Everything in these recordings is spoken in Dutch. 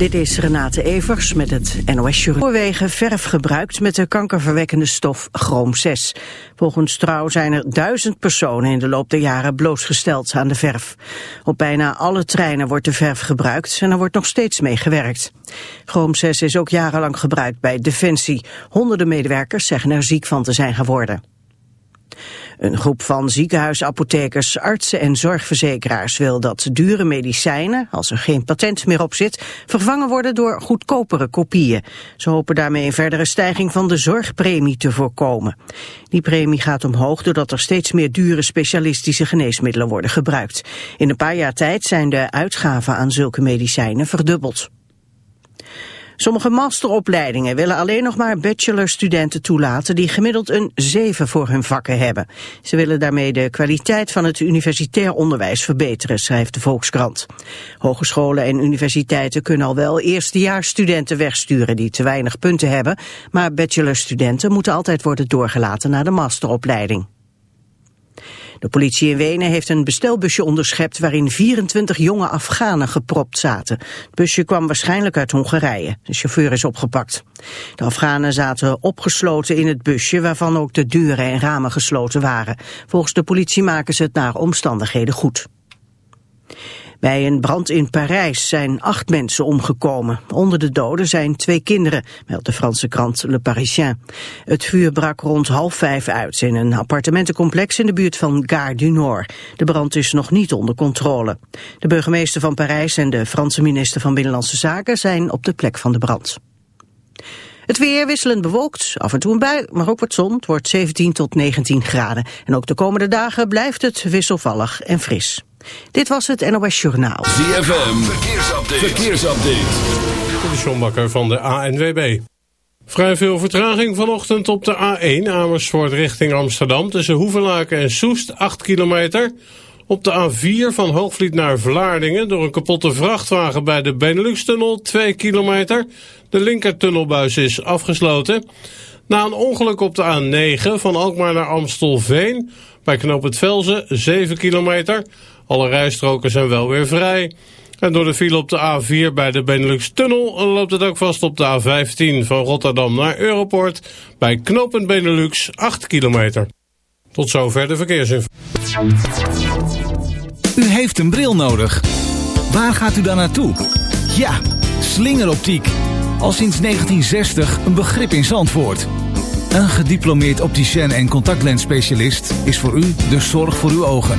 Dit is Renate Evers met het NOS Journal. Voorwegen verf gebruikt met de kankerverwekkende stof chroom 6. Volgens Trouw zijn er duizend personen in de loop der jaren blootgesteld aan de verf. Op bijna alle treinen wordt de verf gebruikt en er wordt nog steeds mee gewerkt. Chroom 6 is ook jarenlang gebruikt bij Defensie. Honderden medewerkers zeggen er ziek van te zijn geworden. Een groep van ziekenhuisapothekers, artsen en zorgverzekeraars wil dat dure medicijnen, als er geen patent meer op zit, vervangen worden door goedkopere kopieën. Ze hopen daarmee een verdere stijging van de zorgpremie te voorkomen. Die premie gaat omhoog doordat er steeds meer dure specialistische geneesmiddelen worden gebruikt. In een paar jaar tijd zijn de uitgaven aan zulke medicijnen verdubbeld. Sommige masteropleidingen willen alleen nog maar bachelorstudenten toelaten die gemiddeld een 7 voor hun vakken hebben. Ze willen daarmee de kwaliteit van het universitair onderwijs verbeteren, schrijft de Volkskrant. Hogescholen en universiteiten kunnen al wel eerstejaarsstudenten wegsturen die te weinig punten hebben, maar bachelorstudenten moeten altijd worden doorgelaten naar de masteropleiding. De politie in Wenen heeft een bestelbusje onderschept waarin 24 jonge Afghanen gepropt zaten. Het busje kwam waarschijnlijk uit Hongarije. De chauffeur is opgepakt. De Afghanen zaten opgesloten in het busje waarvan ook de deuren en ramen gesloten waren. Volgens de politie maken ze het naar omstandigheden goed. Bij een brand in Parijs zijn acht mensen omgekomen. Onder de doden zijn twee kinderen, meldt de Franse krant Le Parisien. Het vuur brak rond half vijf uit in een appartementencomplex in de buurt van Gare du Nord. De brand is nog niet onder controle. De burgemeester van Parijs en de Franse minister van Binnenlandse Zaken zijn op de plek van de brand. Het weer wisselend bewolkt, af en toe een bui, maar ook wat zon. Het wordt 17 tot 19 graden. En ook de komende dagen blijft het wisselvallig en fris. Dit was het NOS Journaal. ZFM, verkeersupdate. verkeersupdate. De Sjombakker van de ANWB. Vrij veel vertraging vanochtend op de A1 Amersfoort richting Amsterdam... tussen Hoevelaken en Soest, 8 kilometer... Op de A4 van Hoogvliet naar Vlaardingen door een kapotte vrachtwagen bij de Benelux-tunnel 2 kilometer. De linkertunnelbuis is afgesloten. Na een ongeluk op de A9 van Alkmaar naar Amstelveen bij Knoop het Velzen 7 kilometer. Alle rijstroken zijn wel weer vrij. En door de file op de A4 bij de Benelux-tunnel loopt het ook vast op de A15 van Rotterdam naar Europort. Bij knooppunt Benelux 8 kilometer. Tot zover de verkeersinformatie. U heeft een bril nodig. Waar gaat u dan naartoe? Ja, slingeroptiek. Al sinds 1960 een begrip in Zandvoort. Een gediplomeerd opticien en contactlensspecialist is voor u de zorg voor uw ogen.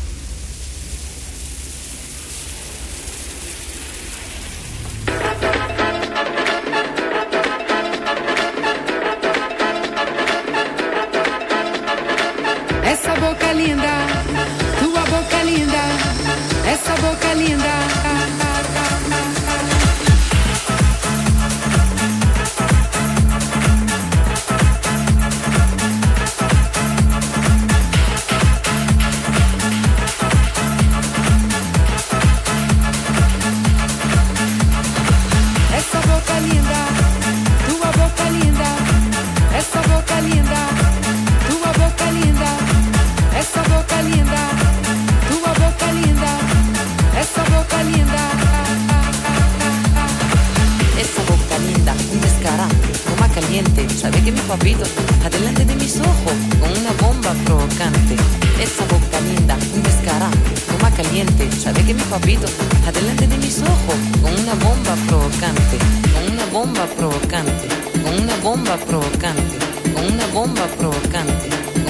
Una bomba provocante,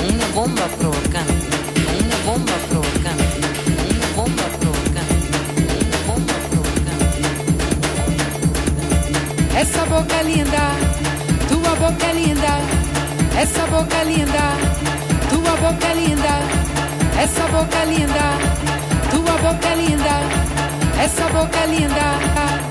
una bomba provocante, una bomba provocante, una bomba provocante, una bomba provocante. Essa boca linda, tua boca linda. Essa boca linda, tua boca linda. Essa boca linda, tua boca linda. Essa boca linda.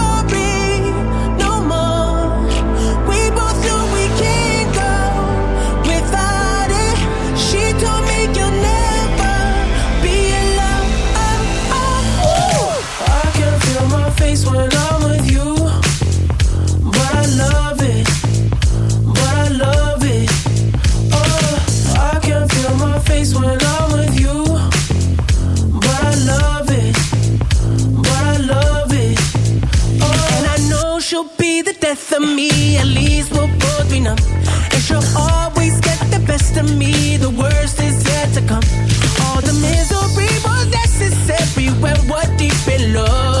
death of me. At least we'll both be numb. And she'll always get the best of me. The worst is yet to come. All the misery was necessary when we're deep in love.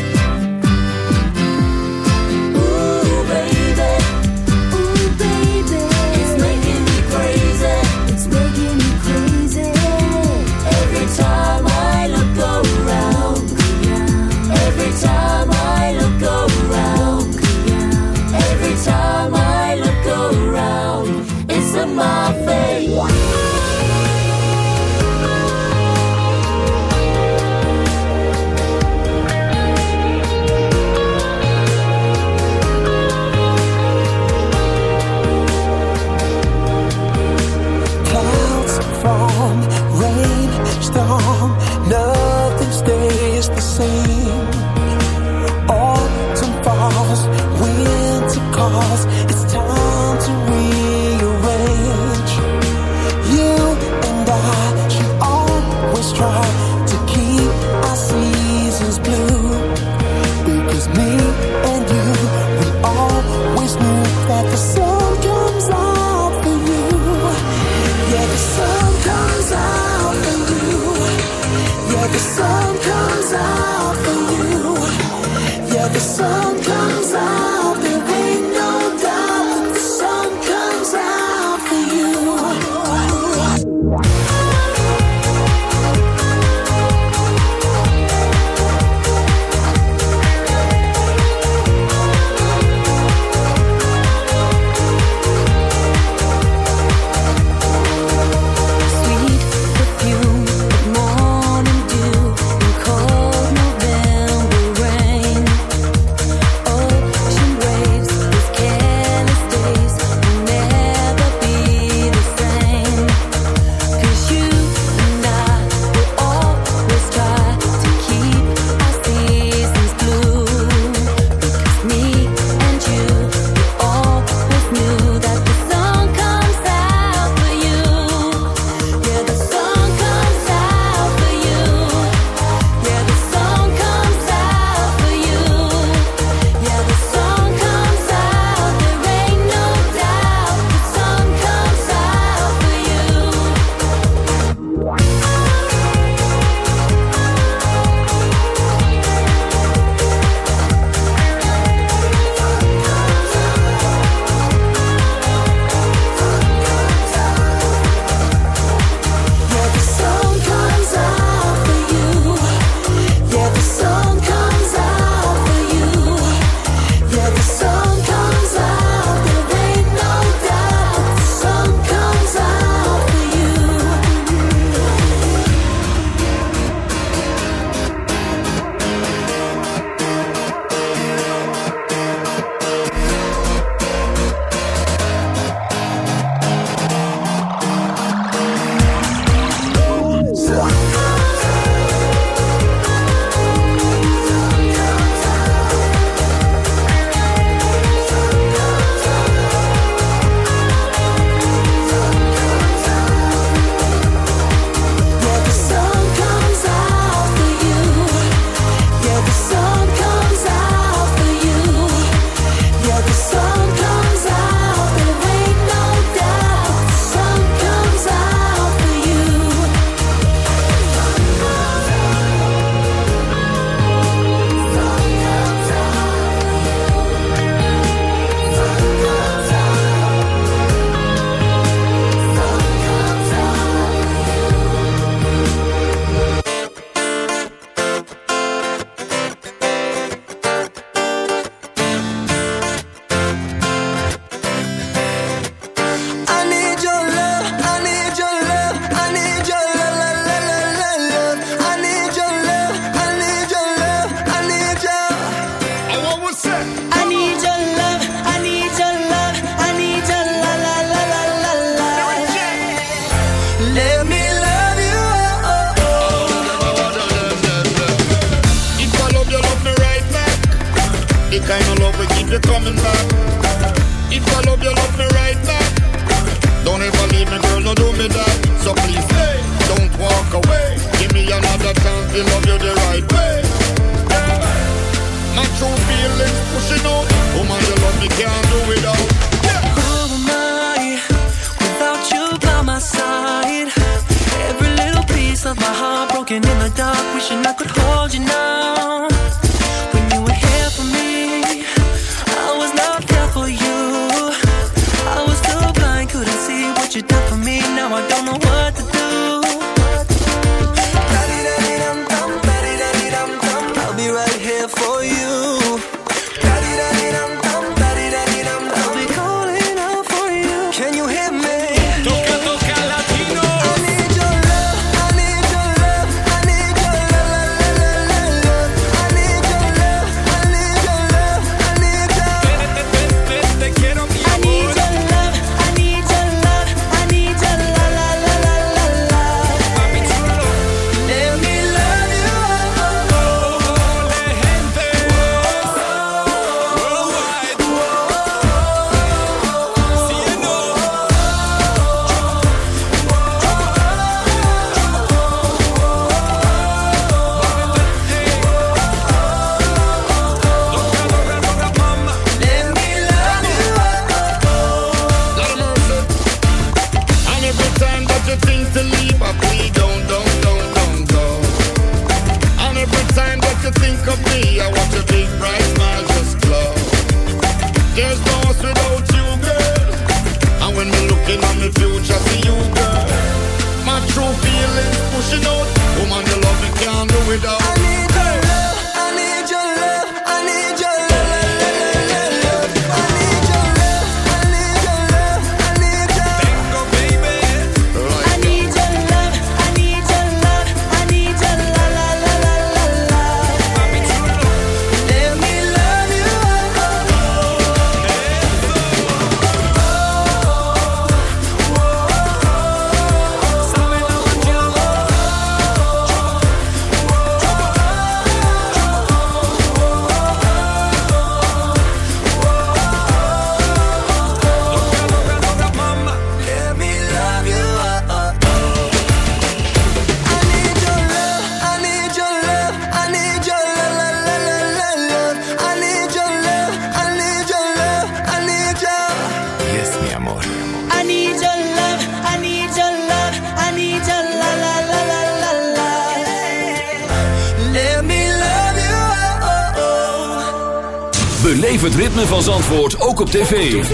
ook op tv.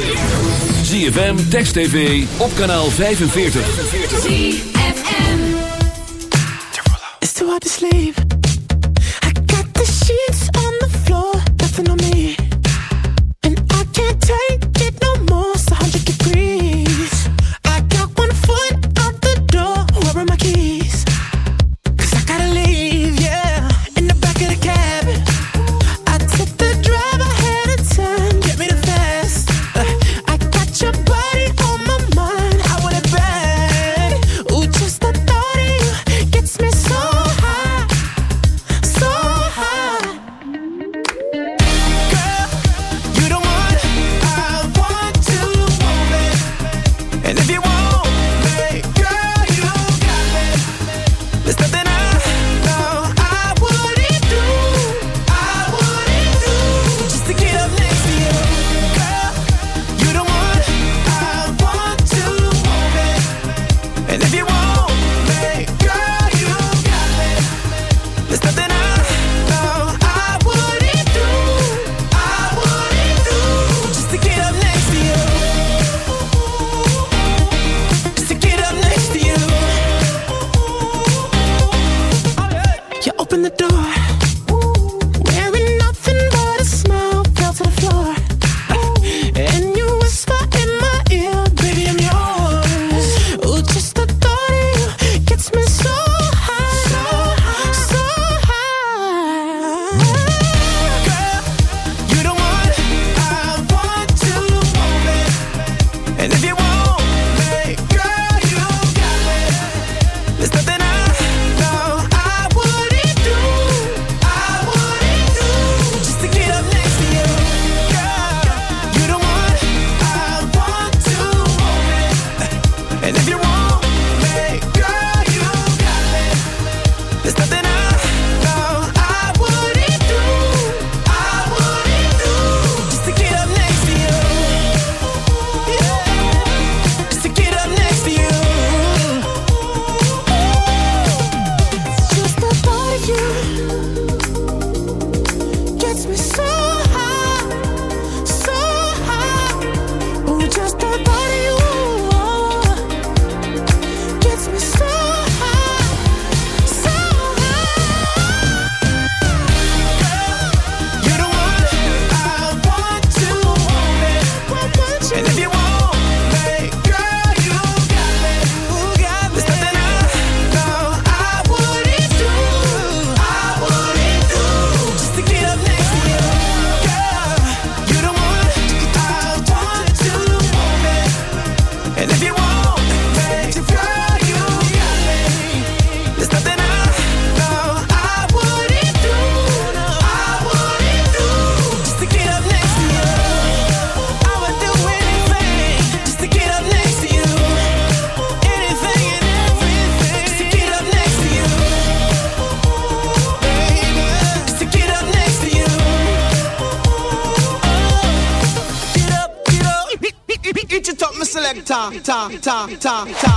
ZFM, Text TV, op kanaal 45. ZFM. It's too hard sleep. ta ta ta ta.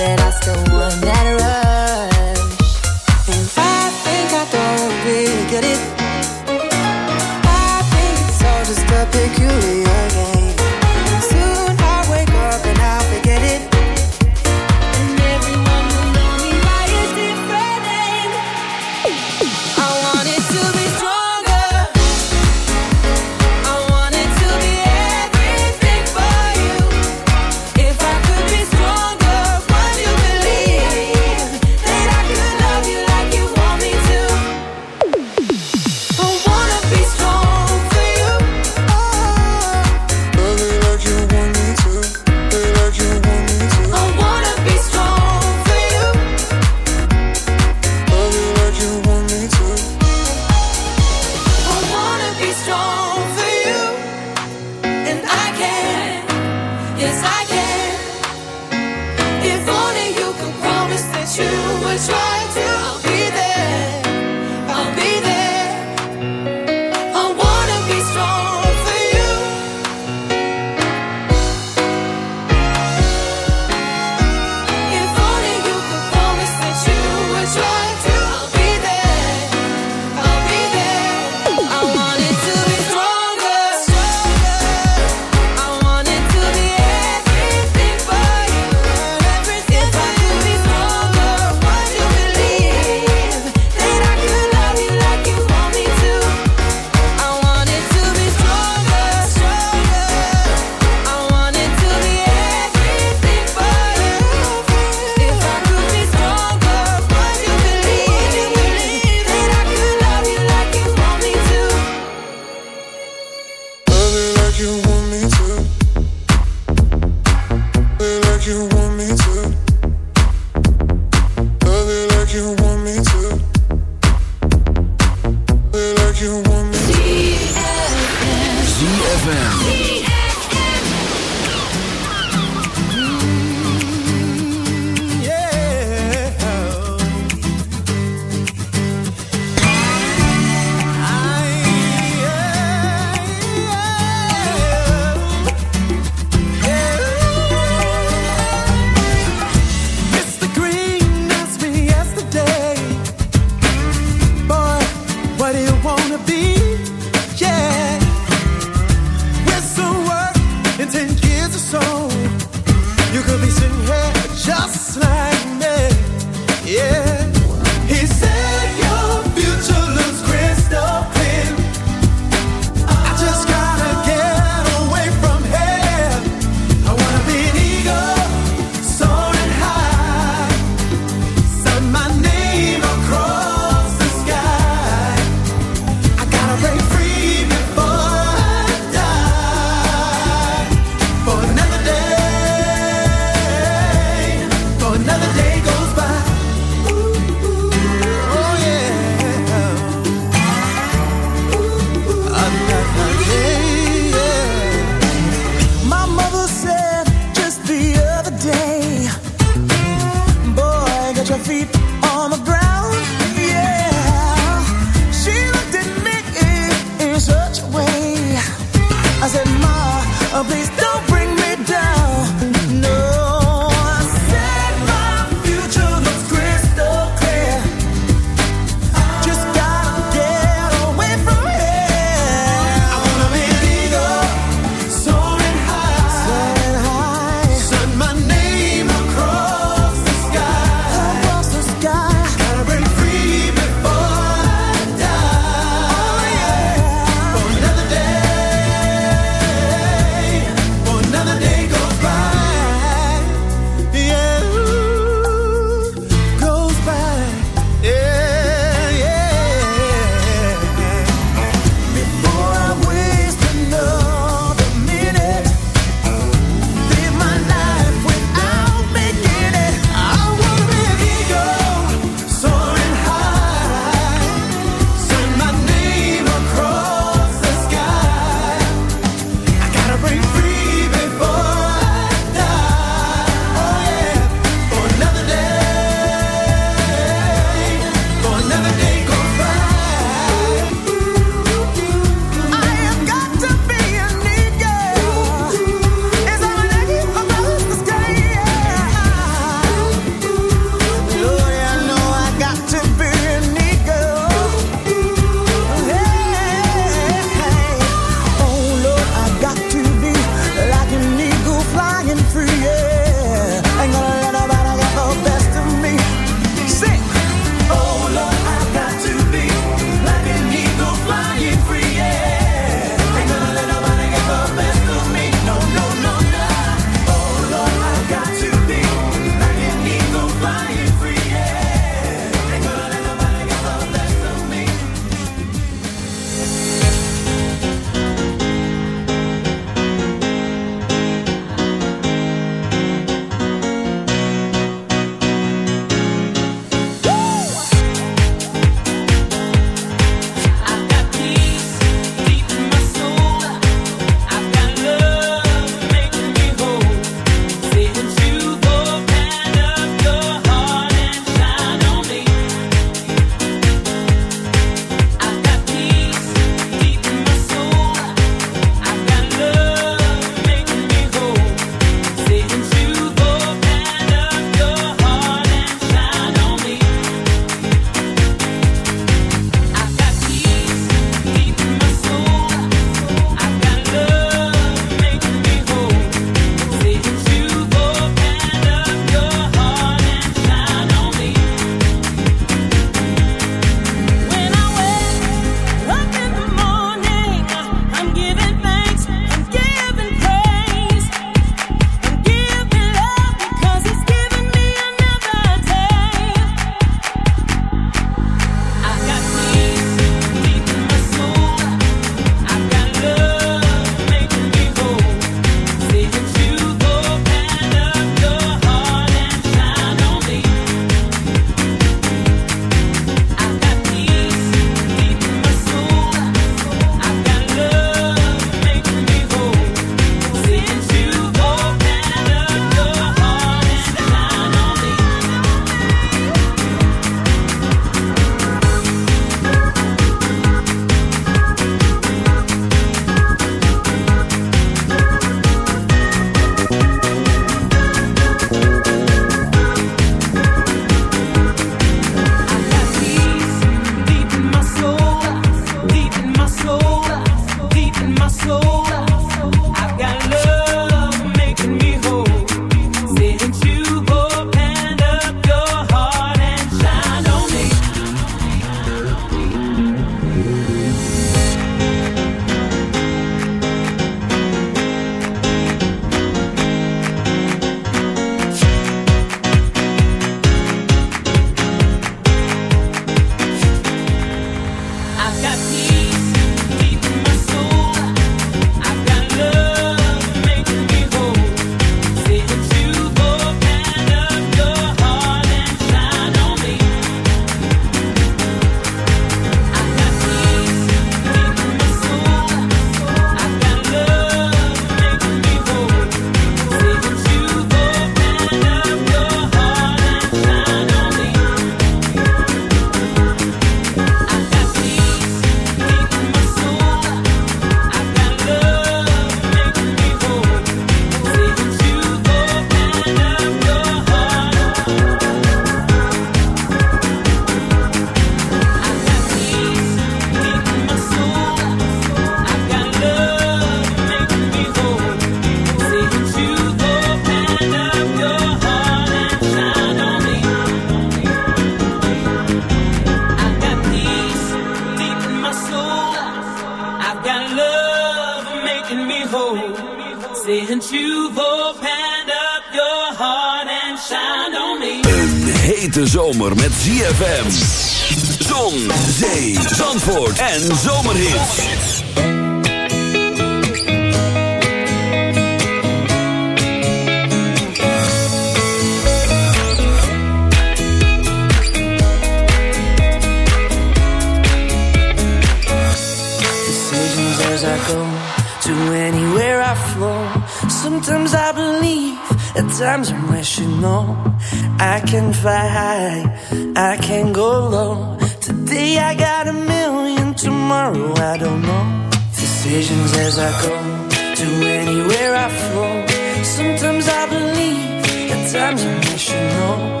Sometimes I believe, at times I wish you know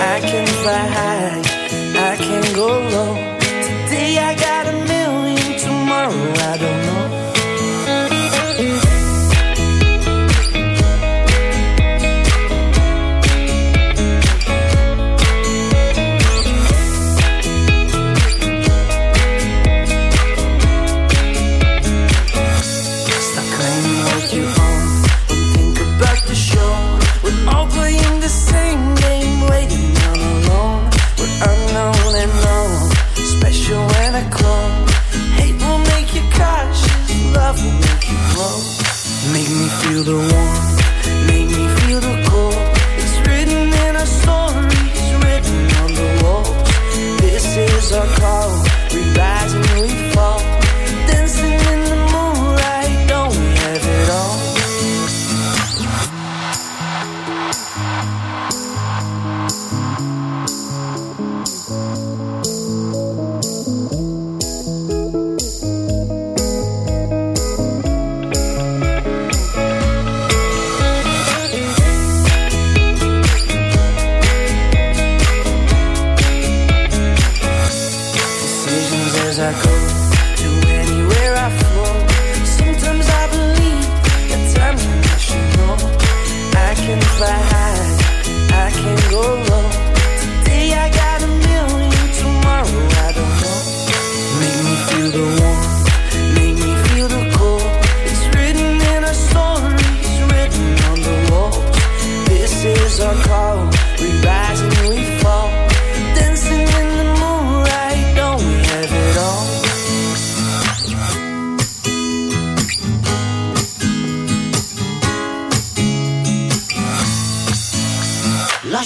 I can fly high.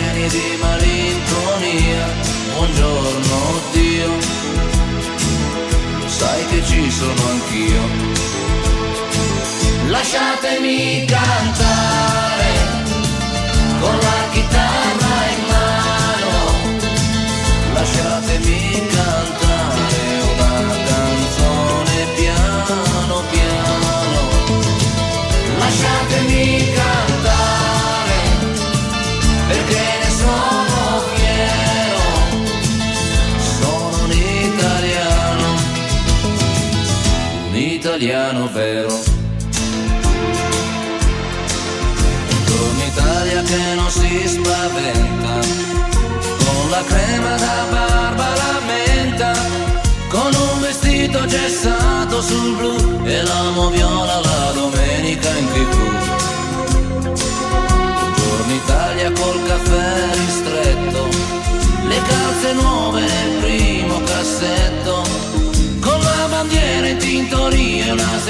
pieni di malinconia, buongiorno Dio, sai che ci sono anch'io. Lasciatemi cantare con la chitarra in mano, lasciatemi cantare. italiano vero. Torna Italia che non si spaventa, con la crema da.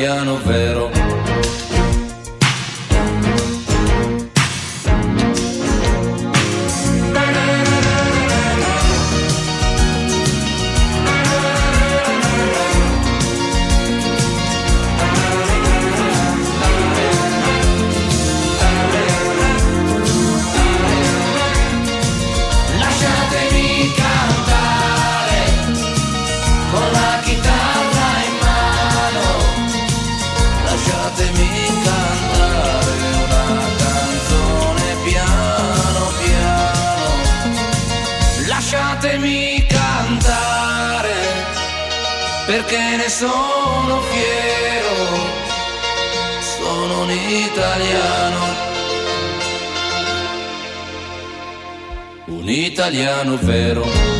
italiano vero. Italiano. un italiano vero.